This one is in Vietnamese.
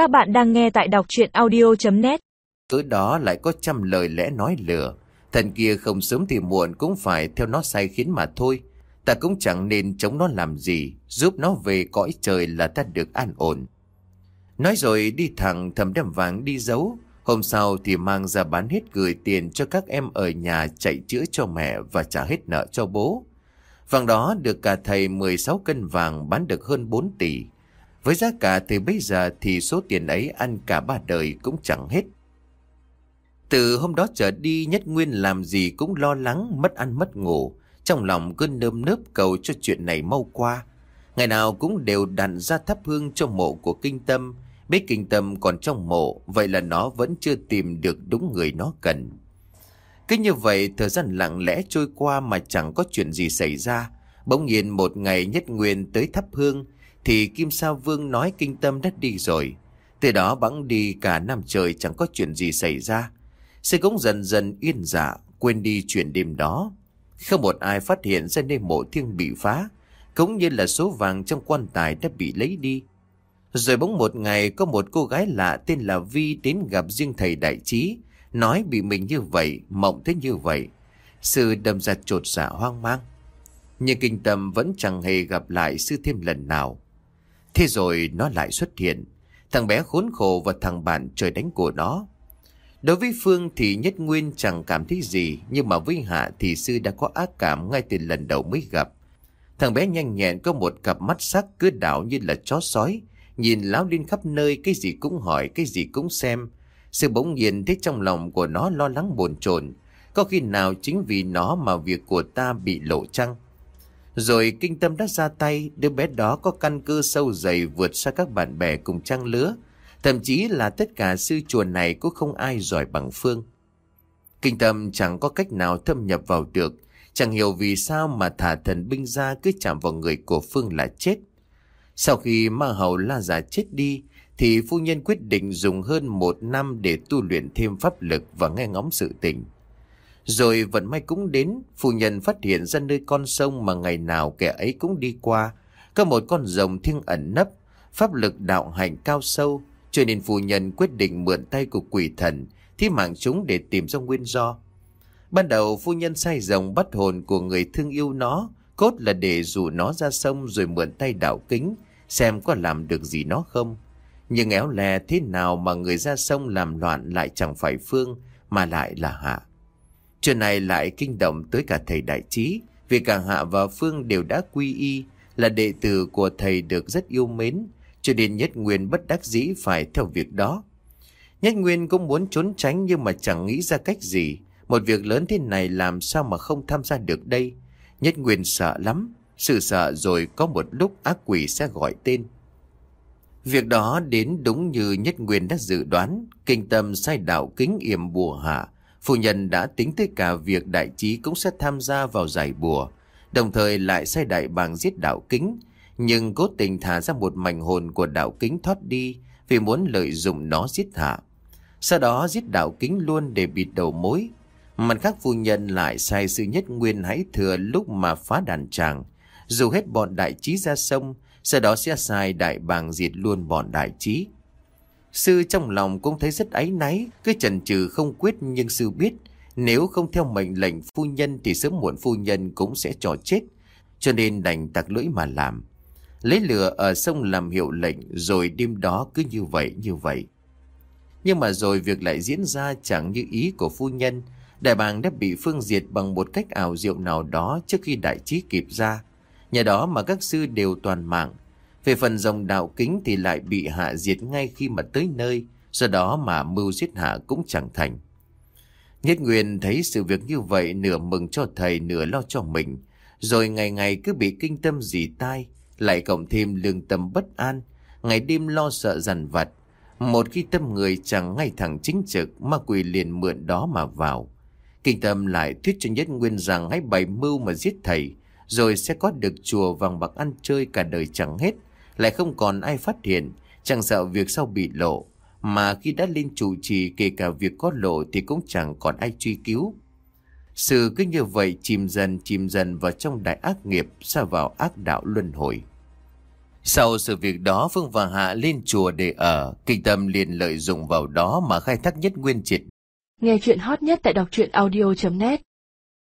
Các bạn đang nghe tại đọc chuyện audio.net Cứ đó lại có trăm lời lẽ nói lừa. Thần kia không sớm thì muộn cũng phải theo nó sai khiến mà thôi. Ta cũng chẳng nên chống nó làm gì, giúp nó về cõi trời là ta được an ổn. Nói rồi đi thẳng thầm đem vàng đi giấu. Hôm sau thì mang ra bán hết gửi tiền cho các em ở nhà chạy chữa cho mẹ và trả hết nợ cho bố. Vàng đó được cả thầy 16 cân vàng bán được hơn 4 tỷ. Với giá cả từ bây giờ thì số tiền ấy ăn cả ba đời cũng chẳng hết. Từ hôm đó trở đi Nhất Nguyên làm gì cũng lo lắng, mất ăn mất ngủ. Trong lòng cứ nơm nớp cầu cho chuyện này mau qua. Ngày nào cũng đều đặn ra thắp hương cho mộ của kinh tâm. Biết kinh tâm còn trong mộ, vậy là nó vẫn chưa tìm được đúng người nó cần. Cứ như vậy thời gian lặng lẽ trôi qua mà chẳng có chuyện gì xảy ra. Bỗng nhiên một ngày Nhất Nguyên tới thắp hương, thì Kim Sa Vương nói kinh tâm đã đi rồi. Từ đó bẵng đi cả năm trời chẳng có chuyện gì xảy ra. Sư cũng dần dần yên dạ, quên đi chuyện đêm đó. Không một ai phát hiện ra nơi mộ thiêng bị phá, cũng như là số vàng trong quan tài đã bị lấy đi. Rồi bỗng một ngày có một cô gái lạ tên là Vi đến gặp riêng thầy đại trí, nói bị mình như vậy, mộng thế như vậy. Sư đâm ra trột dạ hoang mang. Nhưng kinh tâm vẫn chẳng hề gặp lại sư thêm lần nào. Thế rồi nó lại xuất hiện. Thằng bé khốn khổ và thằng bạn trời đánh của nó. Đối với Phương thì nhất nguyên chẳng cảm thấy gì, nhưng mà với Hạ thì sư đã có ác cảm ngay từ lần đầu mới gặp. Thằng bé nhanh nhẹn có một cặp mắt sắc cứ đảo như là chó sói, nhìn láo lên khắp nơi cái gì cũng hỏi, cái gì cũng xem. Sư bỗng nhiên thấy trong lòng của nó lo lắng bồn chồn có khi nào chính vì nó mà việc của ta bị lộ trăng. Rồi kinh tâm đã ra tay, đứa bé đó có căn cơ sâu dày vượt xa các bạn bè cùng trang lứa. Thậm chí là tất cả sư chùa này cũng không ai giỏi bằng Phương. Kinh tâm chẳng có cách nào thâm nhập vào được, chẳng hiểu vì sao mà thả thần binh ra cứ chạm vào người của Phương là chết. Sau khi ma hầu la giả chết đi, thì phu nhân quyết định dùng hơn một năm để tu luyện thêm pháp lực và nghe ngóng sự tình. Rồi vận may cũng đến, phu nhân phát hiện ra nơi con sông mà ngày nào kẻ ấy cũng đi qua. Có một con rồng thiêng ẩn nấp, pháp lực đạo hành cao sâu, cho nên phu nhân quyết định mượn tay của quỷ thần, thí mạng chúng để tìm ra nguyên do. Ban đầu phu nhân sai rồng bắt hồn của người thương yêu nó, cốt là để dụ nó ra sông rồi mượn tay đạo kính, xem có làm được gì nó không. Nhưng éo lè thế nào mà người ra sông làm loạn lại chẳng phải Phương, mà lại là Hạ. Chuyện này lại kinh động tới cả thầy đại trí, vì cả Hạ và Phương đều đã quy y, là đệ tử của thầy được rất yêu mến, cho nên Nhất Nguyên bất đắc dĩ phải theo việc đó. Nhất Nguyên cũng muốn trốn tránh nhưng mà chẳng nghĩ ra cách gì. Một việc lớn thế này làm sao mà không tham gia được đây. Nhất Nguyên sợ lắm, sự sợ rồi có một lúc ác quỷ sẽ gọi tên. Việc đó đến đúng như Nhất Nguyên đã dự đoán, kinh tâm sai đạo kính yểm bùa hạ, Phu nhân đã tính tới cả việc đại trí cũng sẽ tham gia vào giải bùa, đồng thời lại sai đại bàng giết đạo kính, nhưng cố tình thả ra một mảnh hồn của đạo kính thoát đi vì muốn lợi dụng nó giết hạ. Sau đó giết đạo kính luôn để bịt đầu mối. Mặt khác phu nhân lại sai sự nhất nguyên hãy thừa lúc mà phá đàn tràng, dù hết bọn đại trí ra sông, sau đó sẽ sai đại bàng diệt luôn bọn đại trí. Sư trong lòng cũng thấy rất áy náy, cứ chần chừ không quyết nhưng sư biết, nếu không theo mệnh lệnh phu nhân thì sớm muộn phu nhân cũng sẽ trò chết, cho nên đành tặc lưỡi mà làm. Lấy lửa ở sông làm hiệu lệnh rồi đêm đó cứ như vậy như vậy. Nhưng mà rồi việc lại diễn ra chẳng như ý của phu nhân, đại bàng đã bị phương diệt bằng một cách ảo diệu nào đó trước khi đại trí kịp ra. Nhờ đó mà các sư đều toàn mạng, về phần dòng đạo kính thì lại bị hạ diệt ngay khi mà tới nơi, do đó mà mưu giết hạ cũng chẳng thành. Nhất Nguyên thấy sự việc như vậy nửa mừng cho thầy nửa lo cho mình, rồi ngày ngày cứ bị kinh tâm dì tai, lại cộng thêm lương tâm bất an, ngày đêm lo sợ dằn vặt. Một khi tâm người chẳng ngay thẳng chính trực, ma quỷ liền mượn đó mà vào. Kinh tâm lại thuyết cho Nhất Nguyên rằng hãy bày mưu mà giết thầy, rồi sẽ có được chùa vàng bạc ăn chơi cả đời chẳng hết, lại không còn ai phát hiện, chẳng sợ việc sau bị lộ, mà khi đã lên chủ trì kể cả việc có lộ thì cũng chẳng còn ai truy cứu. Sự cứ như vậy chìm dần chìm dần vào trong đại ác nghiệp, xa vào ác đạo luân hồi. Sau sự việc đó Phương và Hạ lên chùa để ở Kinh tâm liền lợi dụng vào đó mà khai thác nhất nguyên triệt Nghe chuyện hot nhất tại đọc truyện audio.net